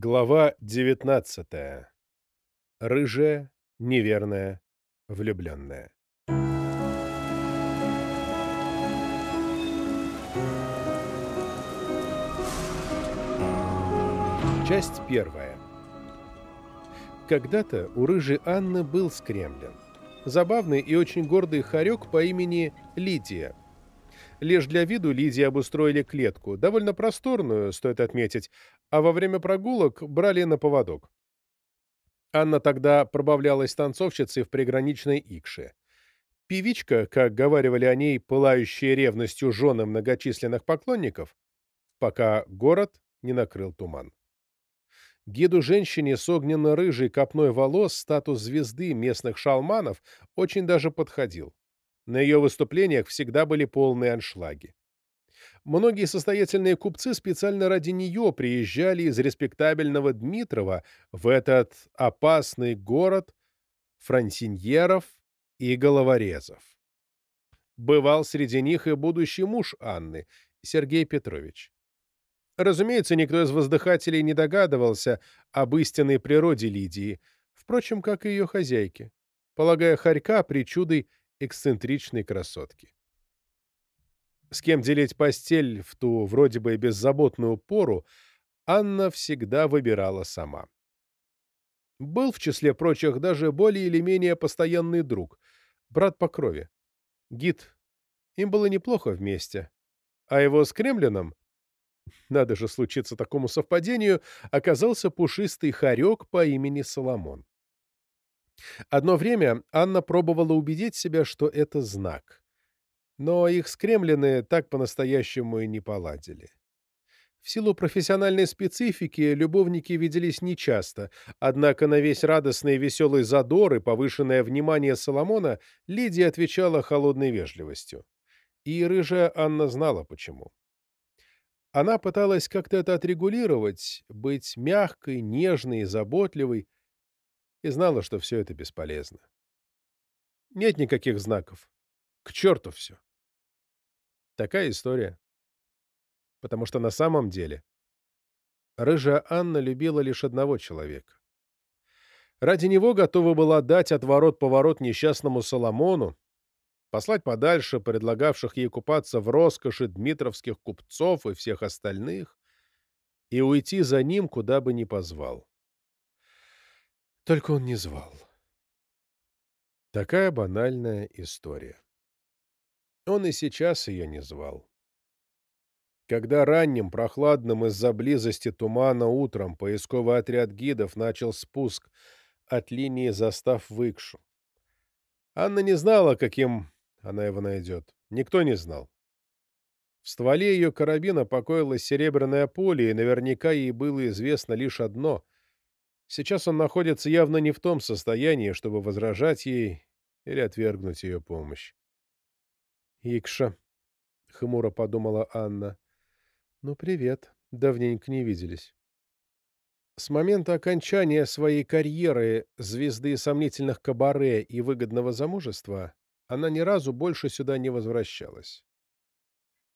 Глава 19. Рыжая, неверная, влюбленная. Часть первая. Когда-то у рыжей Анны был скремлен. Забавный и очень гордый хорек по имени Лидия. Лишь для виду Лидии обустроили клетку, довольно просторную, стоит отметить, а во время прогулок брали на поводок. Анна тогда пробавлялась танцовщицей в приграничной Икше. Певичка, как говаривали о ней пылающие ревностью жены многочисленных поклонников, пока город не накрыл туман. Гиду-женщине с огненно-рыжей копной волос статус звезды местных шалманов очень даже подходил. На ее выступлениях всегда были полные аншлаги. Многие состоятельные купцы специально ради нее приезжали из респектабельного Дмитрова в этот опасный город франсиньеров и головорезов. Бывал среди них и будущий муж Анны, Сергей Петрович. Разумеется, никто из воздыхателей не догадывался об истинной природе Лидии, впрочем, как и ее хозяйки, полагая Харька причудой эксцентричной красотки. С кем делить постель в ту вроде бы беззаботную пору, Анна всегда выбирала сама. Был в числе прочих даже более или менее постоянный друг, брат по крови, гид. Им было неплохо вместе. А его с Кремлином, надо же случиться такому совпадению, оказался пушистый хорек по имени Соломон. Одно время Анна пробовала убедить себя, что это знак. Но их скремлены так по-настоящему и не поладили. В силу профессиональной специфики любовники виделись нечасто, однако на весь радостный и веселый задор и повышенное внимание Соломона Лидия отвечала холодной вежливостью. И рыжая Анна знала почему. Она пыталась как-то это отрегулировать, быть мягкой, нежной и заботливой, и знала, что все это бесполезно. Нет никаких знаков. К черту все. Такая история. Потому что на самом деле рыжая Анна любила лишь одного человека. Ради него готова была дать отворот-поворот несчастному Соломону, послать подальше предлагавших ей купаться в роскоши дмитровских купцов и всех остальных, и уйти за ним, куда бы ни позвал. Только он не звал. Такая банальная история. Он и сейчас ее не звал. Когда ранним, прохладным из-за близости тумана утром поисковый отряд гидов начал спуск от линии застав в Икшу. Анна не знала, каким она его найдет. Никто не знал. В стволе ее карабина покоилась серебряная пуля, и наверняка ей было известно лишь одно — Сейчас он находится явно не в том состоянии, чтобы возражать ей или отвергнуть ее помощь. «Икша», — хмуро подумала Анна. «Ну, привет. Давненько не виделись». С момента окончания своей карьеры звезды сомнительных кабаре и выгодного замужества она ни разу больше сюда не возвращалась.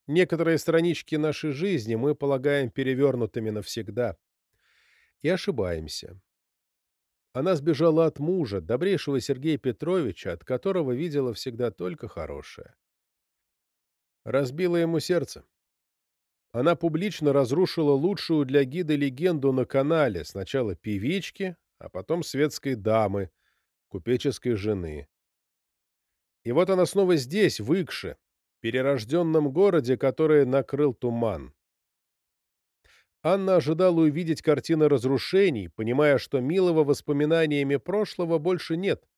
Некоторые странички нашей жизни мы полагаем перевернутыми навсегда и ошибаемся. Она сбежала от мужа, добрейшего Сергея Петровича, от которого видела всегда только хорошее. Разбила ему сердце. Она публично разрушила лучшую для гида легенду на канале, сначала певички, а потом светской дамы, купеческой жены. И вот она снова здесь, в Икше, перерожденном городе, который накрыл туман. Анна ожидала увидеть картины разрушений, понимая, что милого воспоминаниями прошлого больше нет.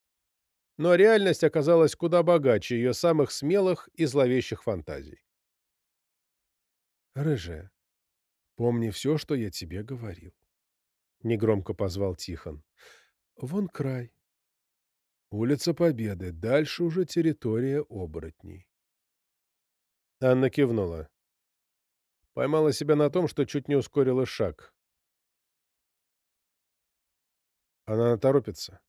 Но реальность оказалась куда богаче ее самых смелых и зловещих фантазий. «Рыжая, помни все, что я тебе говорил», — негромко позвал Тихон. «Вон край. Улица Победы, дальше уже территория оборотней». Анна кивнула. Поймала себя на том, что чуть не ускорила шаг. Она торопится.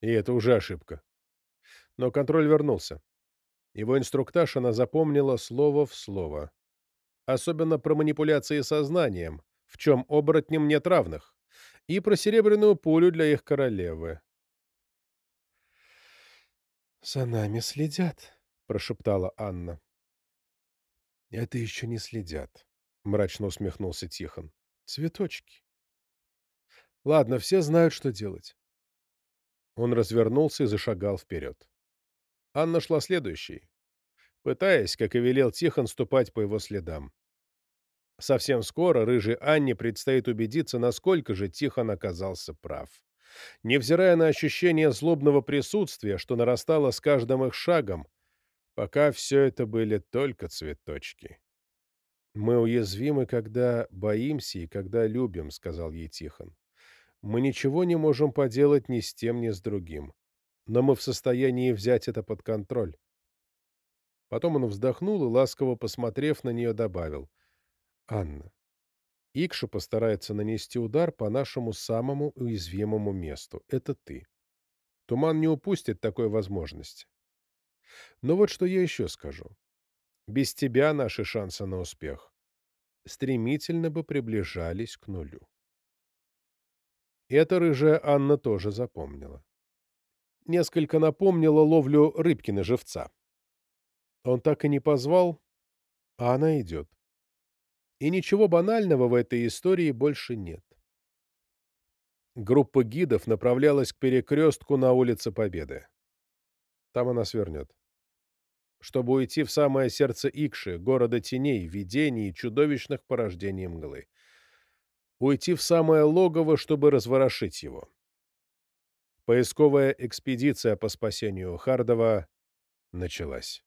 И это уже ошибка. Но контроль вернулся. Его инструктаж она запомнила слово в слово. Особенно про манипуляции сознанием, в чем оборотням нет равных, и про серебряную пулю для их королевы. «За нами следят», — прошептала Анна. «Это еще не следят», — мрачно усмехнулся Тихон. «Цветочки. Ладно, все знают, что делать». Он развернулся и зашагал вперед. Анна шла следующей, пытаясь, как и велел Тихон, ступать по его следам. Совсем скоро рыжей Анне предстоит убедиться, насколько же Тихон оказался прав. Невзирая на ощущение злобного присутствия, что нарастало с каждым их шагом, пока все это были только цветочки. «Мы уязвимы, когда боимся и когда любим», — сказал ей Тихон. «Мы ничего не можем поделать ни с тем, ни с другим. Но мы в состоянии взять это под контроль». Потом он вздохнул и, ласково посмотрев на нее, добавил. «Анна, Икша постарается нанести удар по нашему самому уязвимому месту. Это ты. Туман не упустит такой возможности. Но вот что я еще скажу. Без тебя наши шансы на успех стремительно бы приближались к нулю. Это рыжая Анна тоже запомнила. Несколько напомнила ловлю рыбки на живца. Он так и не позвал, а она идет. И ничего банального в этой истории больше нет. Группа гидов направлялась к перекрестку на улице Победы. Там она свернет. Чтобы уйти в самое сердце Икши, города теней, видений и чудовищных порождений мглы. Уйти в самое логово, чтобы разворошить его. Поисковая экспедиция по спасению Хардова началась.